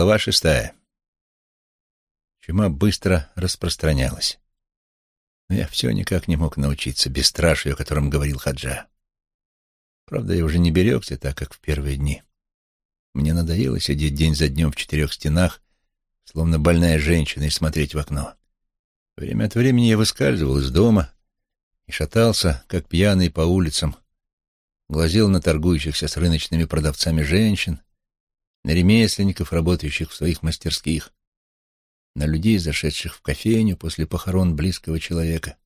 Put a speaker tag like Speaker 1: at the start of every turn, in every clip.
Speaker 1: Глава шестая. Чума быстро распространялась. Но я все никак не мог научиться бесстрашию, о котором говорил Хаджа. Правда, я уже не берегся так, как в первые дни. Мне надоело сидеть день за днем в четырех стенах, словно больная женщина, и смотреть в окно. Время от времени я выскальзывал из дома и шатался, как пьяный по улицам, глазел на торгующихся с рыночными продавцами женщин, на ремесленников, работающих в своих мастерских, на людей, зашедших в кофейню после похорон близкого человека.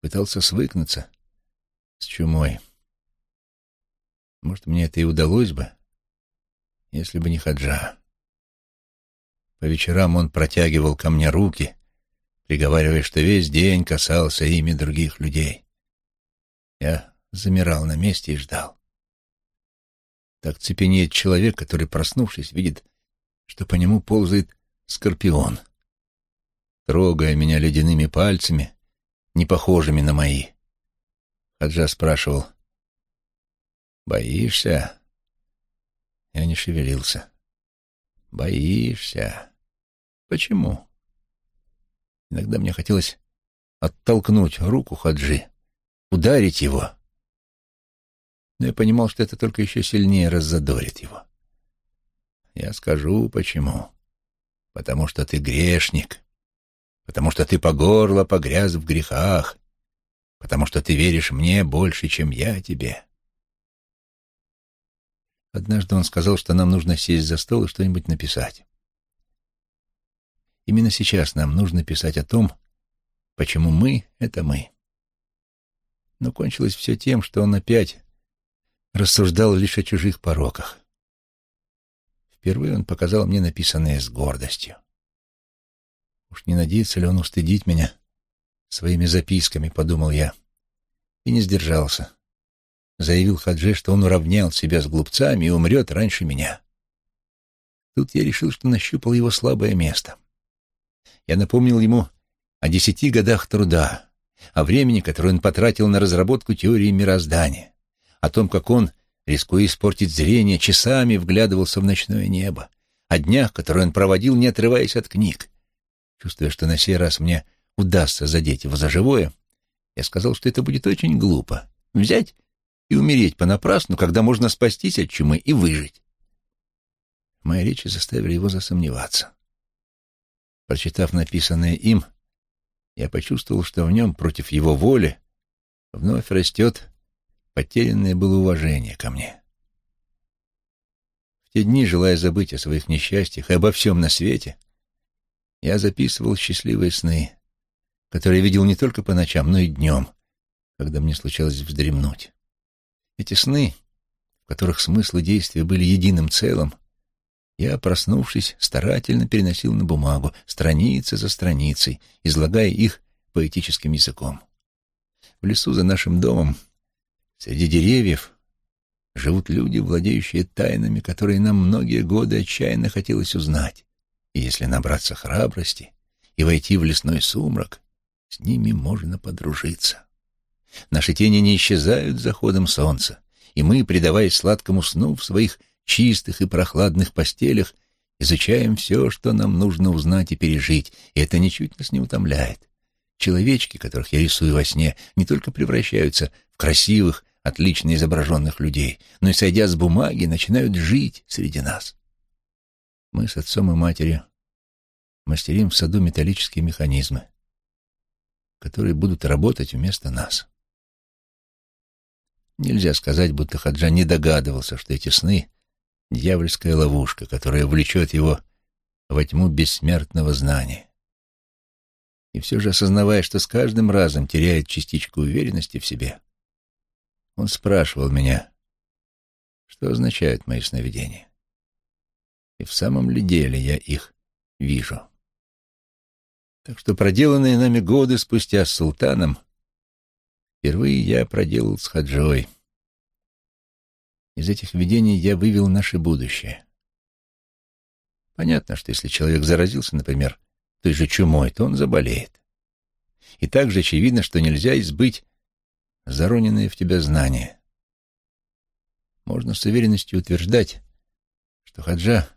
Speaker 1: Пытался свыкнуться с чумой. Может, мне это и удалось бы, если бы не Хаджа. По вечерам он протягивал ко мне руки, приговаривая, что весь день касался ими других людей. Я замирал на месте и ждал. Так цепенеет человек, который, проснувшись, видит, что по нему ползает скорпион, трогая меня ледяными пальцами, не похожими на мои. Хаджа спрашивал, «Боишься?» Я не шевелился. «Боишься? Почему?» Иногда мне хотелось оттолкнуть руку Хаджи, ударить его, но я понимал, что это только еще сильнее раззадорит его. Я скажу, почему. Потому что ты грешник, потому что ты по горло погряз в грехах, потому что ты веришь мне больше, чем я тебе. Однажды он сказал, что нам нужно сесть за стол и что-нибудь написать. Именно сейчас нам нужно писать о том, почему мы — это мы. Но кончилось все тем, что он опять рассуждал лишь о чужих пороках. Впервые он показал мне написанное с гордостью. Уж не надеется ли он устыдить меня своими записками, подумал я, и не сдержался. Заявил Хадже, что он уравнял себя с глупцами и умрет раньше меня. Тут я решил, что нащупал его слабое место. Я напомнил ему о десяти годах труда, о времени, которое он потратил на разработку теории мироздания, о том, как он, рискуя испортить зрение, часами вглядывался в ночное небо, о днях, которые он проводил, не отрываясь от книг. Чувствуя, что на сей раз мне удастся задеть его за живое, я сказал, что это будет очень глупо — взять и умереть понапрасну, когда можно спастись от чумы и выжить. Мои речи заставили его засомневаться. Прочитав написанное им, я почувствовал, что в нем против его воли вновь растет потерянное было уважение ко мне. В те дни, желая забыть о своих несчастьях и обо всем на свете, я записывал счастливые сны, которые видел не только по ночам, но и днем, когда мне случалось вздремнуть. Эти сны, в которых смыслы действия были единым целым, я, проснувшись, старательно переносил на бумагу, страницы за страницей, излагая их поэтическим языком. В лесу за нашим домом Среди деревьев живут люди, владеющие тайнами, которые нам многие годы отчаянно хотелось узнать. И если набраться храбрости и войти в лесной сумрак, с ними можно подружиться. Наши тени не исчезают с заходом солнца, и мы, предаваясь сладкому сну в своих чистых и прохладных постелях, изучаем все, что нам нужно узнать и пережить, и это ничуть нас не утомляет. Человечки, которых я рисую во сне, не только превращаются в красивых, отлично изображенных людей, но и, сойдя с бумаги, начинают жить среди нас. Мы с отцом и матерью мастерим в саду металлические механизмы, которые будут работать вместо нас. Нельзя сказать, будто Хаджа не догадывался, что эти сны — дьявольская ловушка, которая влечет его во тьму бессмертного знания. И все же, осознавая, что с каждым разом теряет частичку уверенности в себе, он спрашивал меня, что означают мои сновидения. И в самом ли деле я их вижу. Так что проделанные нами годы спустя с султаном впервые я проделал с Хаджой. Из этих видений я вывел наше будущее. Понятно, что если человек заразился, например, той же чумой, то он заболеет. И также очевидно, что нельзя избыть зароненные в тебя знания. Можно с уверенностью утверждать, что Хаджа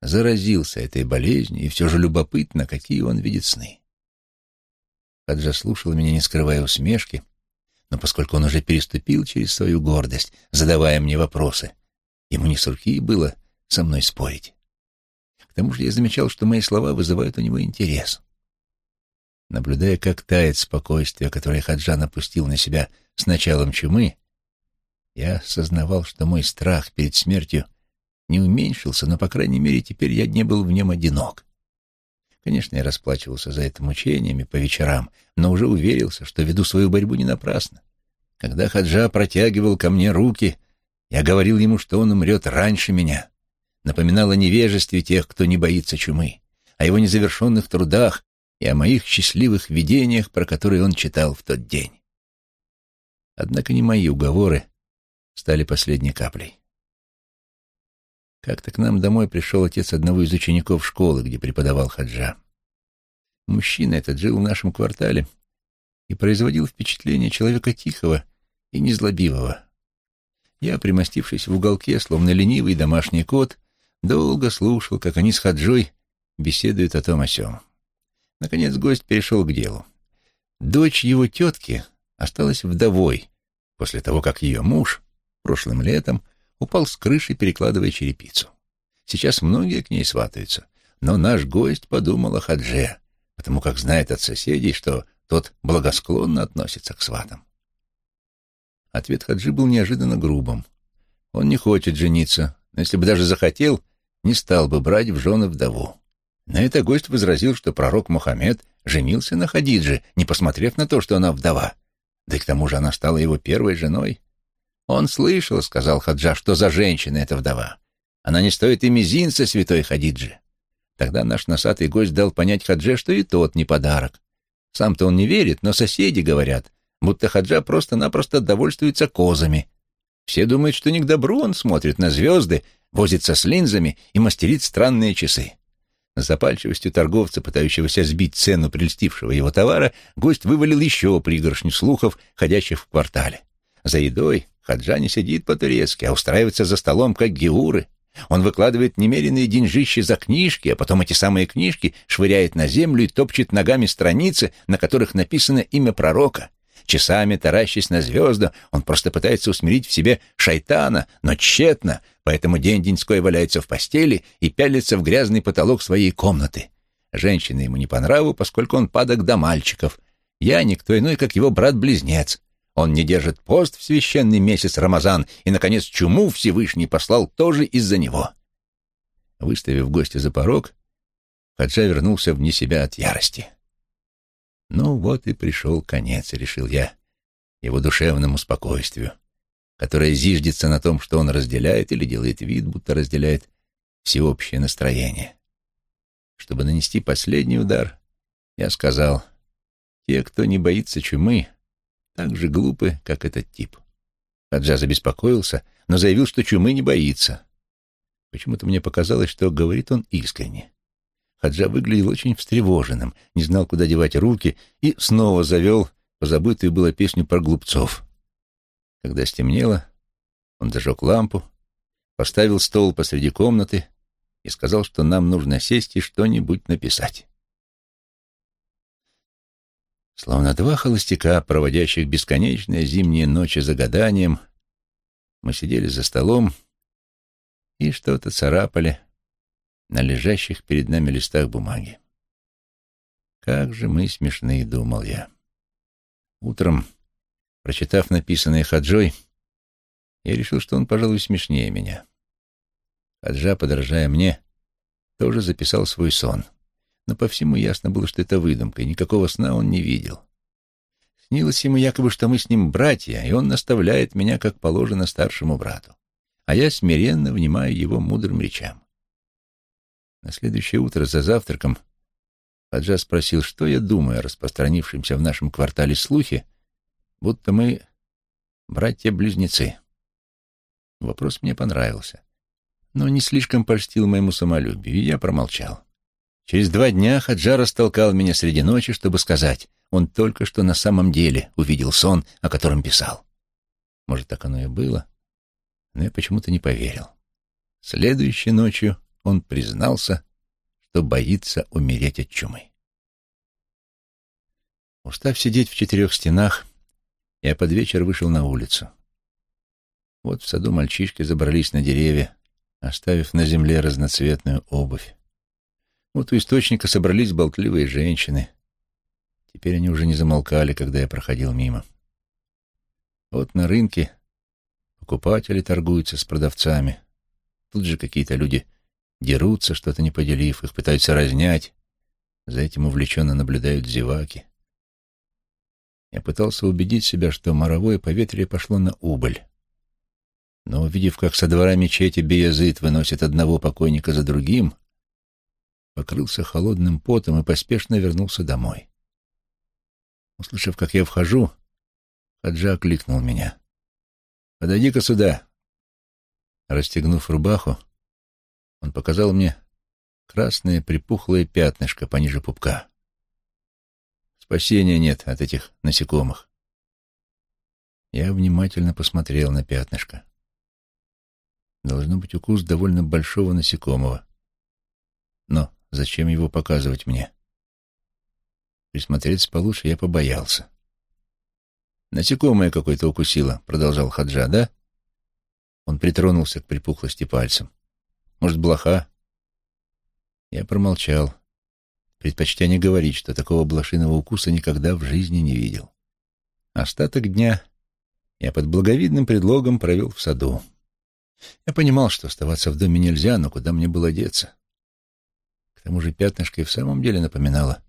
Speaker 1: заразился этой болезнью, и все же любопытно, какие он видит сны. Хаджа слушал меня, не скрывая усмешки, но поскольку он уже переступил через свою гордость, задавая мне вопросы, ему не с руки было со мной спорить. К тому же я замечал, что мои слова вызывают у него интерес. Наблюдая, как тает спокойствие, которое Хаджан опустил на себя с началом чумы, я осознавал, что мой страх перед смертью не уменьшился, но, по крайней мере, теперь я не был в нем одинок. Конечно, я расплачивался за это мучениями по вечерам, но уже уверился, что веду свою борьбу не напрасно. Когда Хаджа протягивал ко мне руки, я говорил ему, что он умрет раньше меня, напоминал о невежестве тех, кто не боится чумы, о его незавершенных трудах и о моих счастливых видениях, про которые он читал в тот день. Однако не мои уговоры стали последней каплей. Как-то к нам домой пришел отец одного из учеников школы, где преподавал хаджа. Мужчина этот жил в нашем квартале и производил впечатление человека тихого и незлобивого. Я, примостившись в уголке, словно ленивый домашний кот, долго слушал, как они с хаджой беседуют о том о сём. Наконец гость перешел к делу. Дочь его тетки осталась вдовой после того, как ее муж прошлым летом упал с крыши, перекладывая черепицу. Сейчас многие к ней сватаются, но наш гость подумал о Хадже, потому как знает от соседей, что тот благосклонно относится к сватам. Ответ Хаджи был неожиданно грубым. Он не хочет жениться, но если бы даже захотел, не стал бы брать в жены вдову. На это гость возразил, что пророк Мухаммед женился на Хадидже, не посмотрев на то, что она вдова. Да и к тому же она стала его первой женой. «Он слышал, — сказал Хаджа, — что за женщина эта вдова. Она не стоит и мизинца святой Хадиджи». Тогда наш носатый гость дал понять Хадже, что и тот не подарок. Сам-то он не верит, но соседи говорят, будто Хаджа просто-напросто довольствуется козами. Все думают, что не к добру он смотрит на звезды, возится с линзами и мастерит странные часы. Запальчивостью торговца, пытающегося сбить цену прельстившего его товара, гость вывалил еще пригоршню слухов, ходящих в квартале. За едой Хаджа не сидит по-турецки, а устраивается за столом, как геуры. Он выкладывает немеренные деньжищи за книжки, а потом эти самые книжки швыряет на землю и топчет ногами страницы, на которых написано имя пророка. Часами таращась на звезды, он просто пытается усмирить в себе шайтана, но тщетно, поэтому день-деньской валяется в постели и пялится в грязный потолок своей комнаты. Женщина ему не по нраву, поскольку он падок до мальчиков. Я никто иной, как его брат-близнец. Он не держит пост в священный месяц Рамазан, и, наконец, чуму Всевышний послал тоже из-за него. Выставив гостя за порог, Хаджа вернулся вне себя от ярости. Ну вот и пришел конец, решил я, его душевному спокойствию, которое зиждется на том, что он разделяет или делает вид, будто разделяет всеобщее настроение. Чтобы нанести последний удар, я сказал, те, кто не боится чумы, так же глупы, как этот тип. Хаджа забеспокоился, но заявил, что чумы не боится. Почему-то мне показалось, что говорит он искренне. Хаджа выглядел очень встревоженным, не знал, куда девать руки, и снова завел позабытую было песню про глупцов. Когда стемнело, он зажег лампу, поставил стол посреди комнаты и сказал, что нам нужно сесть и что-нибудь написать. Словно два холостяка, проводящих бесконечные зимние ночи за гаданием, мы сидели за столом и что-то царапали на лежащих перед нами листах бумаги. Как же мы смешны, думал я. Утром, прочитав написанное Хаджой, я решил, что он, пожалуй, смешнее меня. Хаджа, подражая мне, тоже записал свой сон — но по всему ясно было, что это выдумка, и никакого сна он не видел. Снилось ему якобы, что мы с ним братья, и он наставляет меня, как положено, старшему брату, а я смиренно внимаю его мудрым речам. На следующее утро за завтраком Хаджа спросил, что я думаю о распространившемся в нашем квартале слухе, будто мы братья-близнецы. Вопрос мне понравился, но не слишком польстил моему самолюбию, и я промолчал. Через два дня Хаджар растолкал меня среди ночи, чтобы сказать, он только что на самом деле увидел сон, о котором писал. Может, так оно и было, но я почему-то не поверил. Следующей ночью он признался, что боится умереть от чумы. Устав сидеть в четырех стенах, я под вечер вышел на улицу. Вот в саду мальчишки забрались на деревья, оставив на земле разноцветную обувь. Вот у источника собрались болтливые женщины. Теперь они уже не замолкали, когда я проходил мимо. Вот на рынке покупатели торгуются с продавцами. Тут же какие-то люди дерутся, что-то не поделив, их пытаются разнять. За этим увлеченно наблюдают зеваки. Я пытался убедить себя, что моровое поветрие пошло на убыль. Но увидев, как со двора мечети Биязыт выносит одного покойника за другим, покрылся холодным потом и поспешно вернулся домой. Услышав, как я вхожу, Хаджа окликнул меня. «Подойди-ка сюда!» Расстегнув рубаху, он показал мне красное припухлое пятнышко пониже пупка. Спасения нет от этих насекомых. Я внимательно посмотрел на пятнышко. Должно быть укус довольно большого насекомого. Но зачем его показывать мне? Присмотреться получше я побоялся. «Насекомое какое-то укусило», — продолжал Хаджа, «да?» Он притронулся к припухлости пальцем. «Может, блоха?» Я промолчал, предпочтя не говорить, что такого блошиного укуса никогда в жизни не видел. Остаток дня я под благовидным предлогом провел в саду. Я понимал, что оставаться в доме нельзя, но куда мне было деться? К тому же пятнышко и в самом деле напоминало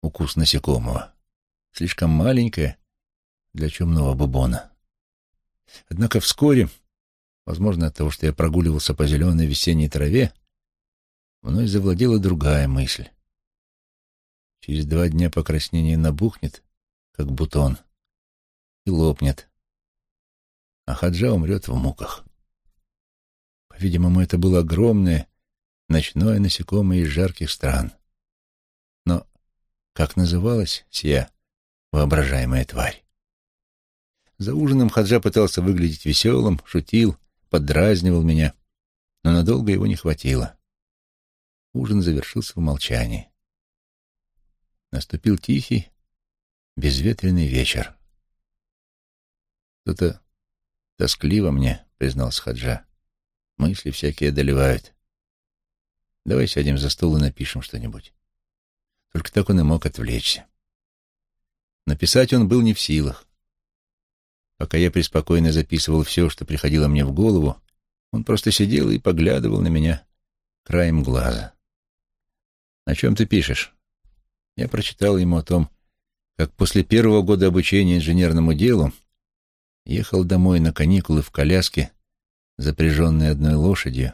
Speaker 1: укус насекомого. Слишком маленькое для чумного бубона. Однако вскоре, возможно, от того, что я прогуливался по зеленой весенней траве, мной завладела другая мысль. Через два дня покраснение набухнет, как бутон, и лопнет, а Хаджа умрет в муках. По-видимому, это было огромное ночное насекомое из жарких стран. Но как называлась сия воображаемая тварь? За ужином Хаджа пытался выглядеть веселым, шутил, поддразнивал меня, но надолго его не хватило. Ужин завершился в молчании. Наступил тихий, безветренный вечер. «Кто-то тоскливо мне», — признался Хаджа. «Мысли всякие одолевают. Давай сядем за стол и напишем что-нибудь». Только так он и мог отвлечься. Написать он был не в силах. Пока я преспокойно записывал все, что приходило мне в голову, он просто сидел и поглядывал на меня краем глаза. «О чем ты пишешь?» Я прочитал ему о том, как после первого года обучения инженерному делу ехал домой на каникулы в коляске, запряженной одной лошадью,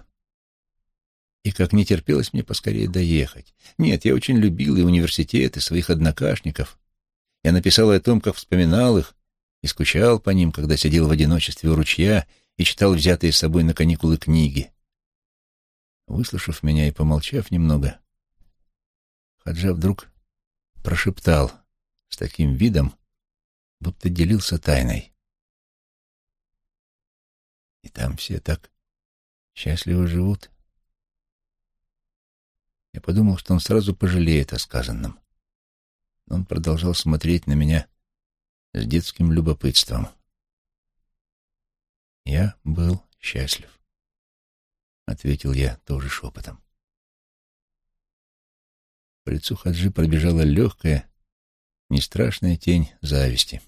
Speaker 1: и как не терпелось мне поскорее доехать. Нет, я очень любил и университет, и своих однокашников. Я написал о том, как вспоминал их, и скучал по ним, когда сидел в одиночестве у ручья и читал взятые с собой на каникулы книги. Выслушав меня и помолчав немного, Хаджа вдруг прошептал с таким видом, будто делился тайной. И там все так счастливо живут. Я подумал, что он сразу пожалеет о сказанном. Но он продолжал смотреть на меня с детским любопытством. «Я был счастлив», — ответил я тоже шепотом. По лицу Хаджи пробежала легкая, нестрашная тень зависти.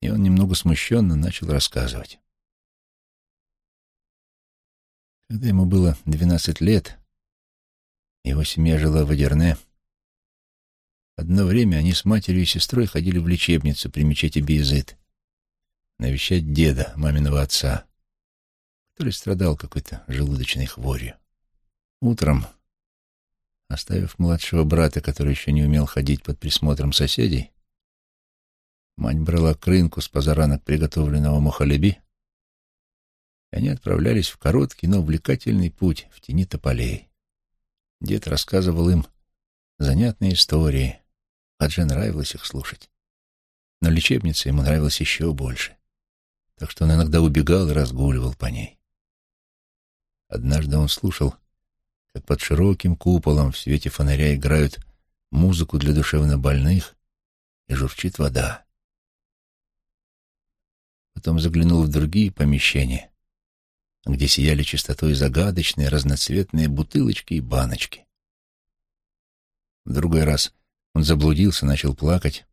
Speaker 1: И он немного смущенно начал рассказывать. Когда ему было двенадцать лет, его семья жила в Адерне, Одно время они с матерью и сестрой ходили в лечебницу при мечети Биезет навещать деда, маминого отца, который страдал какой-то желудочной хворью. Утром, оставив младшего брата, который еще не умел ходить под присмотром соседей, мать брала к рынку с позаранок приготовленного мухалеби, и они отправлялись в короткий, но увлекательный путь в тени тополей. Дед рассказывал им занятные истории — Хадже нравилось их слушать. Но лечебница ему нравилась еще больше, так что он иногда убегал и разгуливал по ней. Однажды он слушал, как под широким куполом в свете фонаря играют музыку для душевнобольных, и журчит вода. Потом заглянул в другие помещения, где сияли чистотой загадочные разноцветные бутылочки и баночки. В другой раз он заблудился, начал плакать.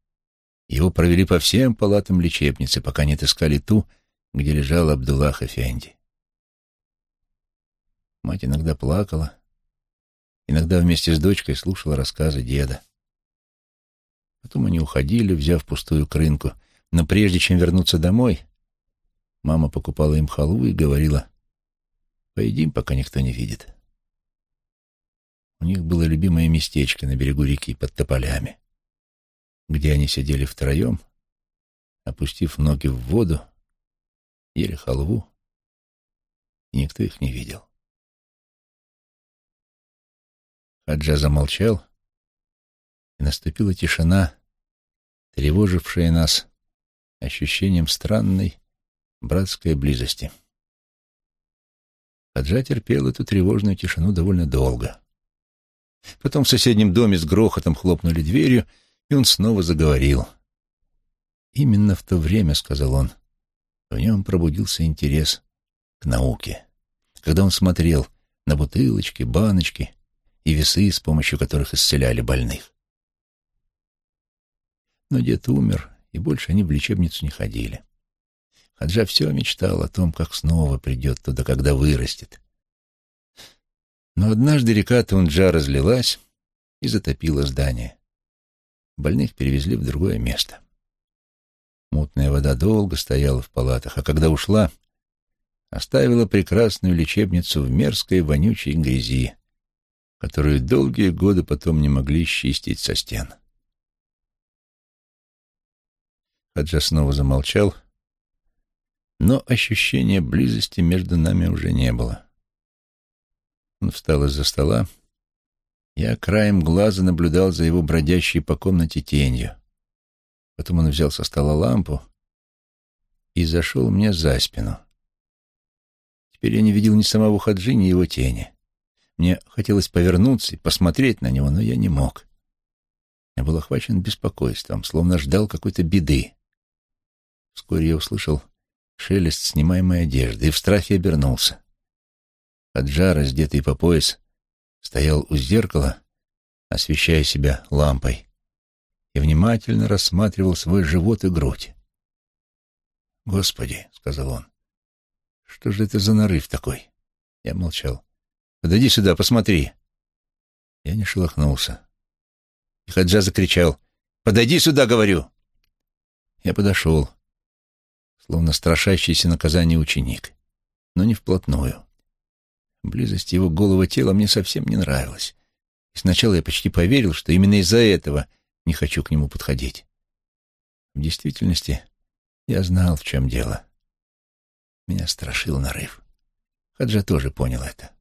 Speaker 1: Его провели по всем палатам лечебницы, пока не отыскали ту, где лежал Абдуллах Эфенди. Мать иногда плакала, иногда вместе с дочкой слушала рассказы деда. Потом они уходили, взяв пустую крынку, но прежде чем вернуться домой, мама покупала им халву и говорила, «Поедим, пока никто не видит». У них было любимое местечко на берегу реки под тополями, где они сидели втроем, опустив ноги в воду, ели халву, и никто их не видел. Хаджа замолчал, и наступила тишина, тревожившая нас ощущением странной братской близости. Хаджа терпел эту тревожную тишину довольно долго. Потом в соседнем доме с грохотом хлопнули дверью, и он снова заговорил. «Именно в то время, — сказал он, — в нем пробудился интерес к науке. Когда он смотрел на бутылочки, баночки и весы, с помощью которых исцеляли больных. Но дед умер, и больше они в лечебницу не ходили. Хаджа все мечтал о том, как снова придет туда, когда вырастет. Но однажды река Тунджа разлилась и затопила здание. Больных перевезли в другое место. Мутная вода долго стояла в палатах, а когда ушла, оставила прекрасную лечебницу в мерзкой вонючей грязи, которую долгие годы потом не могли счистить со стен. Хаджа снова замолчал, но ощущения близости между нами уже не было. Он встал из-за стола. Я краем глаза наблюдал за его бродящей по комнате тенью. Потом он взял со стола лампу и зашел мне за спину. Теперь я не видел ни самого Хаджи, ни его тени. Мне хотелось повернуться и посмотреть на него, но я не мог. Я был охвачен беспокойством, словно ждал какой-то беды. Вскоре я услышал шелест снимаемой одежды и в страхе обернулся. Хаджа, раздетый по пояс, стоял у зеркала, освещая себя лампой, и внимательно рассматривал свой живот и грудь. «Господи!» — сказал он. «Что же это за нарыв такой?» Я молчал. «Подойди сюда, посмотри!» Я не шелохнулся. И Хаджа закричал. «Подойди сюда, говорю!» Я подошел, словно страшащийся наказания ученик, но не вплотную. Близость его голого тела мне совсем не нравилась. И сначала я почти поверил, что именно из-за этого не хочу к нему подходить. В действительности я знал, в чем дело. Меня страшил нарыв. Хаджа тоже понял это.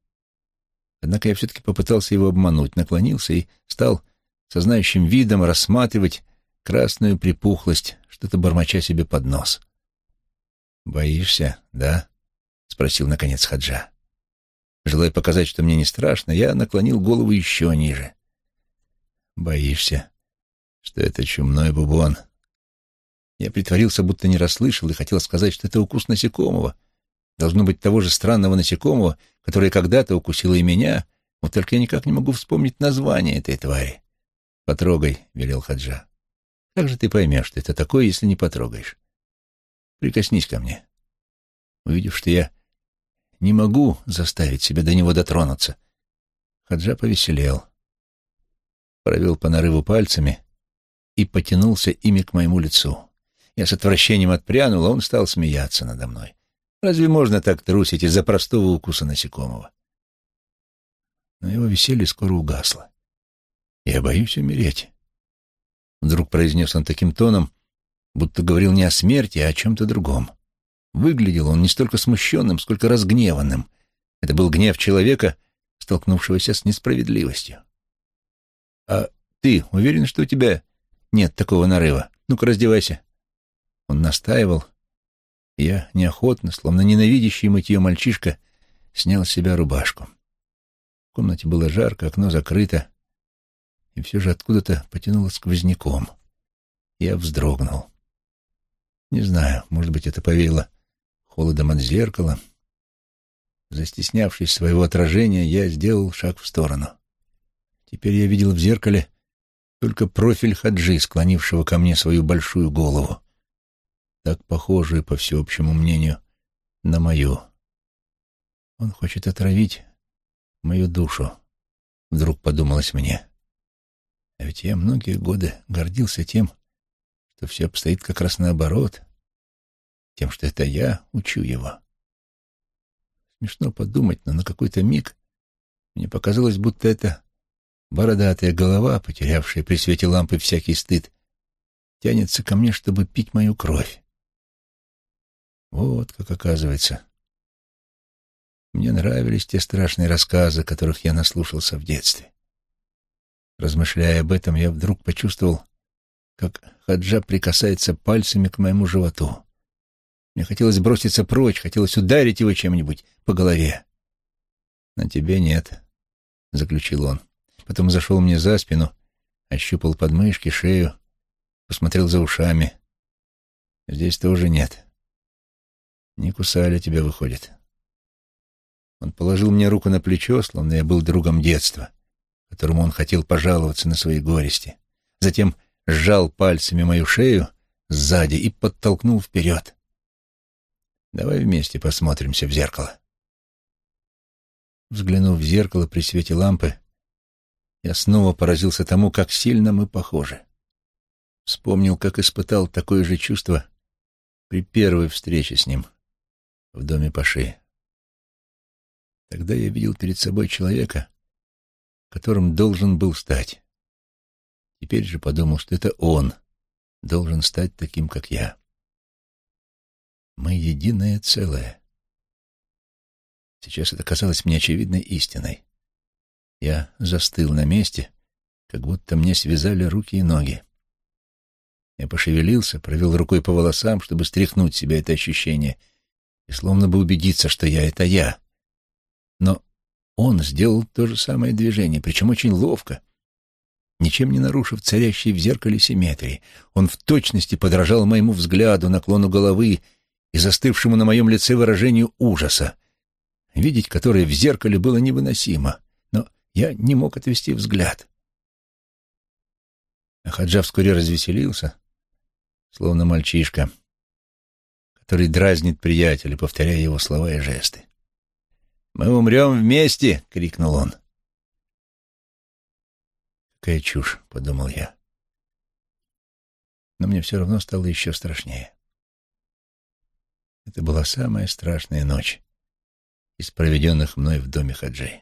Speaker 1: Однако я все-таки попытался его обмануть, наклонился и стал со знающим видом рассматривать красную припухлость, что-то бормоча себе под нос. «Боишься, да?» — спросил, наконец, Хаджа. Желая показать, что мне не страшно, я наклонил голову еще ниже. «Боишься, что это чумной бубон?» Я притворился, будто не расслышал, и хотел сказать, что это укус насекомого. Должно быть того же странного насекомого, которое когда-то укусило и меня, вот только я никак не могу вспомнить название этой твари. «Потрогай», — велел Хаджа. «Как же ты поймешь, что это такое, если не потрогаешь? Прикоснись ко мне». Увидев, что я не могу заставить себя до него дотронуться. Хаджа повеселел, провел по нарыву пальцами и потянулся ими к моему лицу. Я с отвращением отпрянул, а он стал смеяться надо мной. Разве можно так трусить из-за простого укуса насекомого? Но его веселье скоро угасло. «Я боюсь умереть», — вдруг произнес он таким тоном, будто говорил не о смерти, а о чем-то другом. Выглядел он не столько смущенным, сколько разгневанным. Это был гнев человека, столкнувшегося с несправедливостью. «А ты уверен, что у тебя нет такого нарыва? Ну-ка, раздевайся». Он настаивал. Я неохотно, словно ненавидящий мытье мальчишка, снял с себя рубашку. В комнате было жарко, окно закрыто, и все же откуда-то потянуло сквозняком. Я вздрогнул. Не знаю, может быть, это повеяло холодом от зеркала. Застеснявшись своего отражения, я сделал шаг в сторону. Теперь я видел в зеркале только профиль Хаджи, склонившего ко мне свою большую голову, так похожую, по всеобщему мнению, на мою. Он хочет отравить мою душу, вдруг подумалось мне. А ведь я многие годы гордился тем, что все обстоит как раз наоборот, тем, что это я учу его. Смешно подумать, но на какой-то миг мне показалось, будто это бородатая голова, потерявшая при свете лампы всякий стыд, тянется ко мне, чтобы пить мою кровь. Вот как оказывается. Мне нравились те страшные рассказы, которых я наслушался в детстве. Размышляя об этом, я вдруг почувствовал, как Хаджа прикасается пальцами к моему животу. Мне хотелось броситься прочь, хотелось ударить его чем-нибудь по голове. «На тебе нет», — заключил он. Потом зашел мне за спину, ощупал подмышки, шею, посмотрел за ушами. «Здесь тоже нет. Не кусали тебя, выходит». Он положил мне руку на плечо, словно я был другом детства, которому он хотел пожаловаться на свои горести. Затем сжал пальцами мою шею сзади и подтолкнул вперед. Давай вместе посмотримся в зеркало. Взглянув в зеркало при свете лампы, я снова поразился тому, как сильно мы похожи. Вспомнил, как испытал такое же чувство при первой встрече с ним в доме Паши. Тогда я видел перед собой человека, которым должен был стать. Теперь же подумал, что это он должен стать таким, как я. Мы единое целое. Сейчас это казалось мне очевидной истиной. Я застыл на месте, как будто мне связали руки и ноги. Я пошевелился, провел рукой по волосам, чтобы стряхнуть себя это ощущение, и словно бы убедиться, что я — это я. Но он сделал то же самое движение, причем очень ловко, ничем не нарушив царящей в зеркале симметрии. Он в точности подражал моему взгляду, наклону головы и застывшему на моем лице выражению ужаса, видеть которое в зеркале было невыносимо, но я не мог отвести взгляд. А Хаджа вскоре развеселился, словно мальчишка, который дразнит приятеля, повторяя его слова и жесты. «Мы умрем вместе!» — крикнул он. «Какая чушь!» — подумал я. Но мне все равно стало еще страшнее. Это была самая страшная ночь из проведенных мной в доме Хаджи.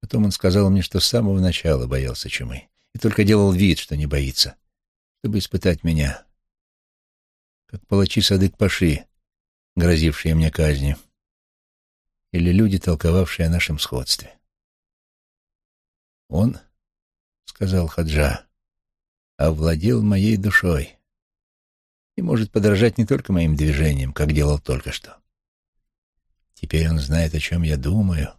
Speaker 1: Потом он сказал мне, что с самого начала боялся чумы и только делал вид, что не боится, чтобы испытать меня, как палачи Садык-Паши, грозившие мне казнью, или люди, толковавшие о нашем сходстве. Он, — сказал Хаджа, — овладел моей душой и может подражать не только моим движениям, как делал только что. Теперь он знает, о чем я думаю,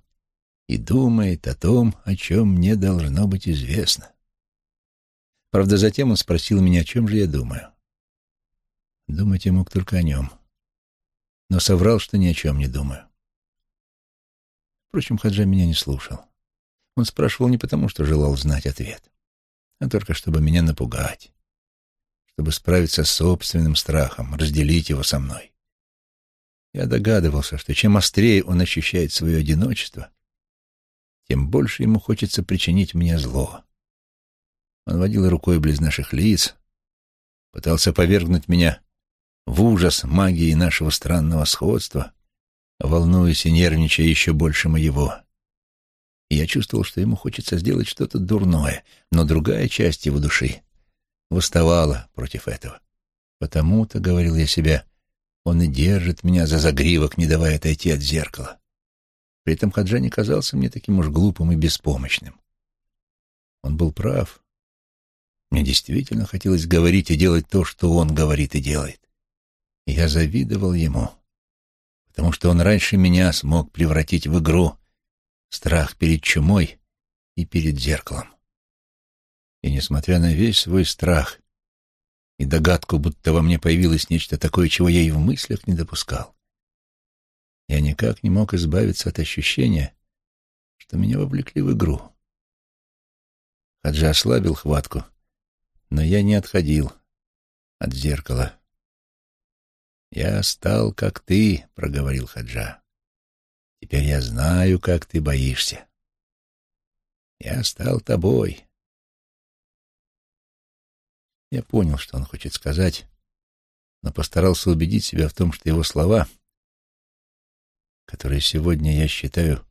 Speaker 1: и думает о том, о чем мне должно быть известно. Правда, затем он спросил меня, о чем же я думаю. Думать я мог только о нем, но соврал, что ни о чем не думаю. Впрочем, Хаджа меня не слушал. Он спрашивал не потому, что желал знать ответ, а только чтобы меня напугать чтобы справиться с собственным страхом, разделить его со мной. Я догадывался, что чем острее он ощущает свое одиночество, тем больше ему хочется причинить мне зло. Он водил рукой близ наших лиц, пытался повергнуть меня в ужас магии нашего странного сходства, волнуясь и нервничая еще больше моего. И я чувствовал, что ему хочется сделать что-то дурное, но другая часть его души восставала против этого. Потому-то, — говорил я себе, — он и держит меня за загривок, не давая отойти от зеркала. При этом Хаджа не казался мне таким уж глупым и беспомощным. Он был прав. Мне действительно хотелось говорить и делать то, что он говорит и делает. И я завидовал ему, потому что он раньше меня смог превратить в игру страх перед чумой и перед зеркалом. И несмотря на весь свой страх и догадку, будто во мне появилось нечто такое, чего я и в мыслях не допускал, я никак не мог избавиться от ощущения, что меня вовлекли в игру. Хаджи ослабил хватку, но я не отходил от зеркала. «Я стал, как ты», — проговорил Хаджа. «Теперь я знаю, как ты боишься. Я стал тобой». Я понял, что он хочет сказать, но постарался убедить себя в том, что его слова, которые сегодня я считаю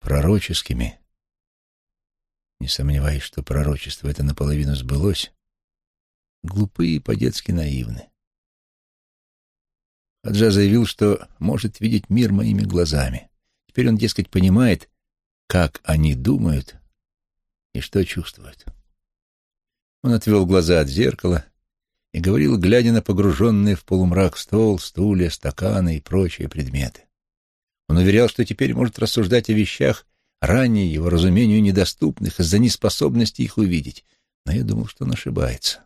Speaker 1: пророческими, не сомневаюсь, что пророчество это наполовину сбылось, глупые и по-детски наивны. Хаджа заявил, что может видеть мир моими глазами. Теперь он, дескать, понимает, как они думают и что чувствуют. Он отвел глаза от зеркала и говорил, глядя на погруженные в полумрак стол, стулья, стаканы и прочие предметы. Он уверял, что теперь может рассуждать о вещах, ранее его разумению недоступных из-за неспособности их увидеть. Но я думал, что он ошибается.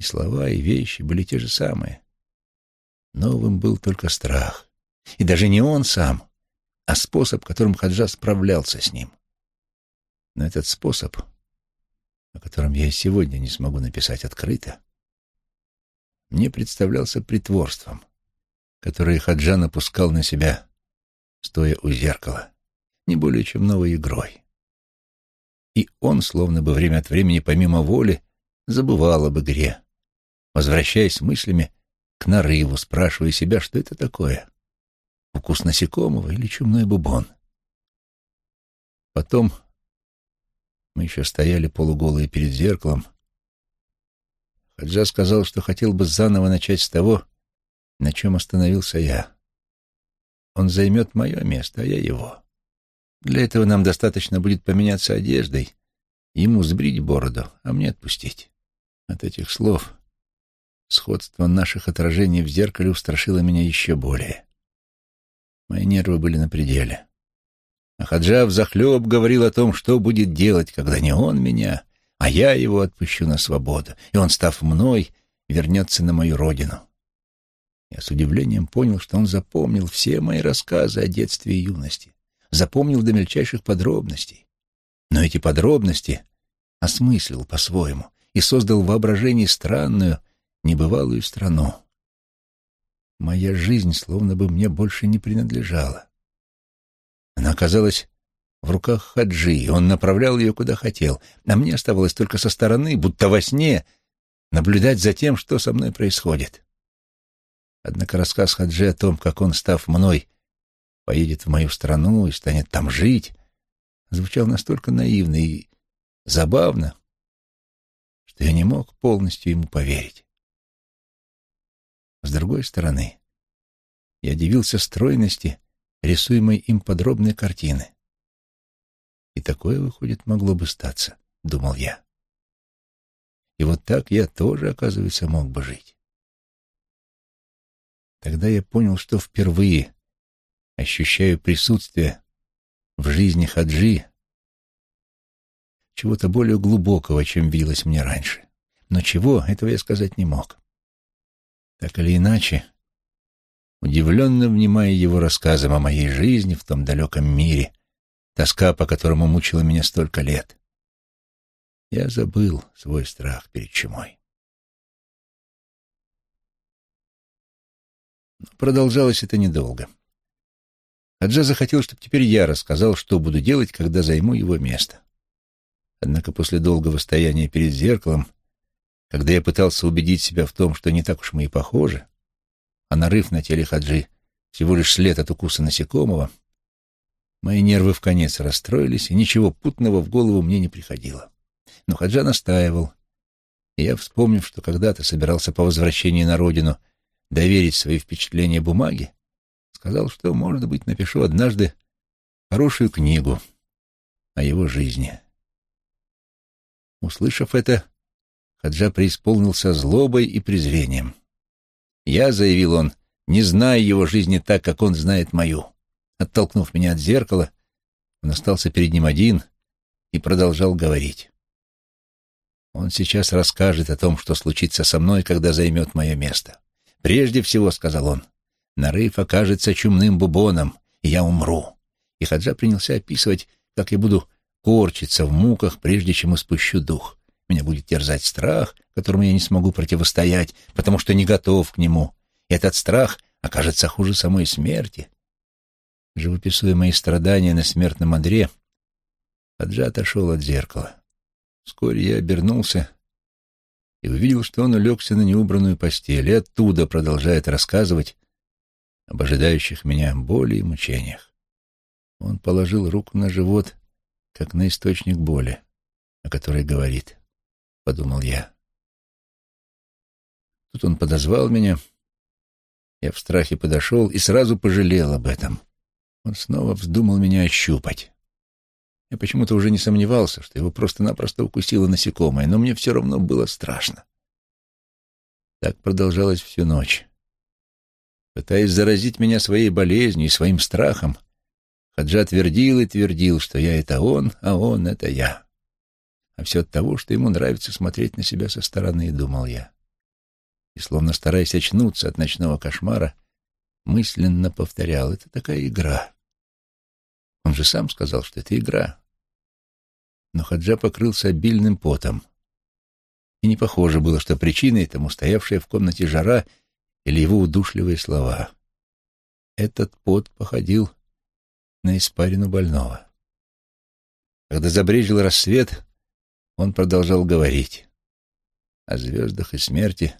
Speaker 1: И слова, и вещи были те же самые. Новым был только страх. И даже не он сам, а способ, которым Хаджа справлялся с ним. Но этот способ, о котором я и сегодня не смогу написать открыто, мне представлялся притворством, которое Хаджа напускал на себя, стоя у зеркала, не более чем новой игрой. И он, словно бы время от времени, помимо воли, забывал об игре, возвращаясь мыслями к нарыву, спрашивая себя, что это такое. Укус насекомого или чумной бубон? Потом мы еще стояли полуголые перед зеркалом. Хаджа сказал, что хотел бы заново начать с того, на чем остановился я. Он займет мое место, а я его. Для этого нам достаточно будет поменяться одеждой, ему сбрить бороду, а мне отпустить. От этих слов Сходство наших отражений в зеркале устрашило меня еще более. Мои нервы были на пределе. А Хаджа взахлеб говорил о том, что будет делать, когда не он меня, а я его отпущу на свободу, и он, став мной, вернется на мою родину. Я с удивлением понял, что он запомнил все мои рассказы о детстве и юности, запомнил до мельчайших подробностей. Но эти подробности осмыслил по-своему и создал в воображении странную, небывалую страну. Моя жизнь словно бы мне больше не принадлежала. Она оказалась в руках Хаджи, он направлял ее куда хотел, а мне оставалось только со стороны, будто во сне, наблюдать за тем, что со мной происходит. Однако рассказ Хаджи о том, как он, став мной, поедет в мою страну и станет там жить, звучал настолько наивно и забавно, что я не мог полностью ему поверить. С другой стороны, я дивился стройности рисуемой им подробной картины. И такое, выходит, могло бы статься, — думал я. И вот так я тоже, оказывается, мог бы жить. Тогда я понял, что впервые ощущаю присутствие в жизни Хаджи чего-то более глубокого, чем виделось мне раньше. Но чего, этого я сказать не мог. Так или иначе, удивленно внимая его рассказам о моей жизни в том далеком мире, тоска по которому мучила меня столько лет, я забыл свой страх перед чумой. Но продолжалось это недолго. Аджа захотел, чтобы теперь я рассказал, что буду делать, когда займу его место. Однако после долгого стояния перед зеркалом когда я пытался убедить себя в том, что не так уж мы и похожи, а нарыв на теле Хаджи всего лишь след от укуса насекомого, мои нервы в конец расстроились, и ничего путного в голову мне не приходило. Но Хаджа настаивал, и я, вспомнив, что когда-то собирался по возвращении на родину доверить свои впечатления бумаге, сказал, что, может быть, напишу однажды хорошую книгу о его жизни. Услышав это, Хаджа преисполнился злобой и презрением. «Я», — заявил он, не знаю его жизни так, как он знает мою. Оттолкнув меня от зеркала, он остался перед ним один и продолжал говорить. Он сейчас расскажет о том, что случится со мной, когда займет мое место. Прежде всего, — сказал он, — нарыв окажется чумным бубоном, и я умру. И Хаджа принялся описывать, как я буду корчиться в муках, прежде чем испущу дух. Меня будет терзать страх, которому я не смогу противостоять, потому что не готов к нему. И этот страх окажется хуже самой смерти. Живописуя мои страдания на смертном одре, Хаджа отошел от зеркала. Вскоре я обернулся и увидел, что он улегся на неубранную постель и оттуда продолжает рассказывать об ожидающих меня боли и мучениях. Он положил руку на живот, как на источник боли, о которой говорит, — подумал я. Тут он подозвал меня. Я в страхе подошел и сразу пожалел об этом. Он снова вздумал меня ощупать. Я почему-то уже не сомневался, что его просто-напросто укусило насекомое, но мне все равно было страшно. Так продолжалось всю ночь. Пытаясь заразить меня своей болезнью и своим страхом, Хаджа твердил и твердил, что я — это он, а он — это я. А все от того, что ему нравится смотреть на себя со стороны, думал я. И, словно стараясь очнуться от ночного кошмара, мысленно повторял — это такая игра. Он же сам сказал, что это игра. Но Хаджа покрылся обильным потом. И не похоже было, что причиной тому стоявшая в комнате жара или его удушливые слова. Этот пот походил на испарину больного. Когда забрежил рассвет, он продолжал говорить о звездах и смерти,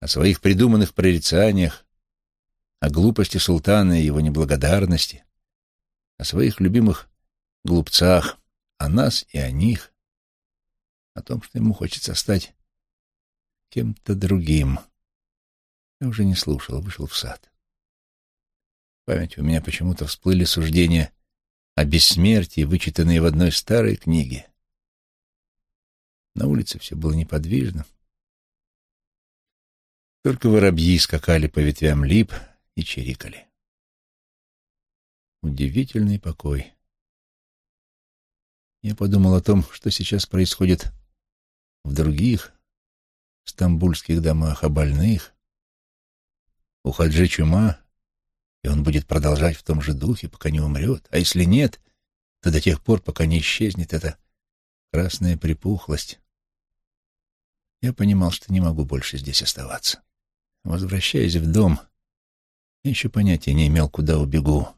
Speaker 1: о своих придуманных прорицаниях, о глупости султана и его неблагодарности, о своих любимых глупцах, о нас и о них, о том, что ему хочется стать кем-то другим. Я уже не слушал, вышел в сад. В памяти у меня почему-то всплыли суждения о бессмертии, вычитанные в одной старой книге. На улице все было неподвижно. Только воробьи скакали по ветвям лип и чирикали. Удивительный покой. Я подумал о том, что сейчас происходит в других стамбульских домах, о больных, у Хаджи чума, и он будет продолжать в том же духе, пока не умрет. А если нет, то до тех пор, пока не исчезнет эта красная припухлость. Я понимал, что не могу больше здесь оставаться. Возвращаясь в дом, я еще понятия не имел, куда убегу,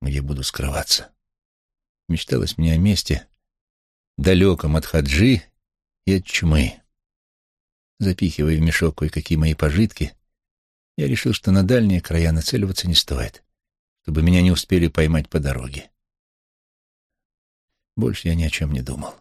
Speaker 1: где буду скрываться. Мечталось мне о месте, далеком от хаджи и от чумы. Запихивая в мешок кое-какие мои пожитки, я решил, что на дальние края нацеливаться не стоит, чтобы меня не успели поймать по дороге. Больше я ни о чем не думал.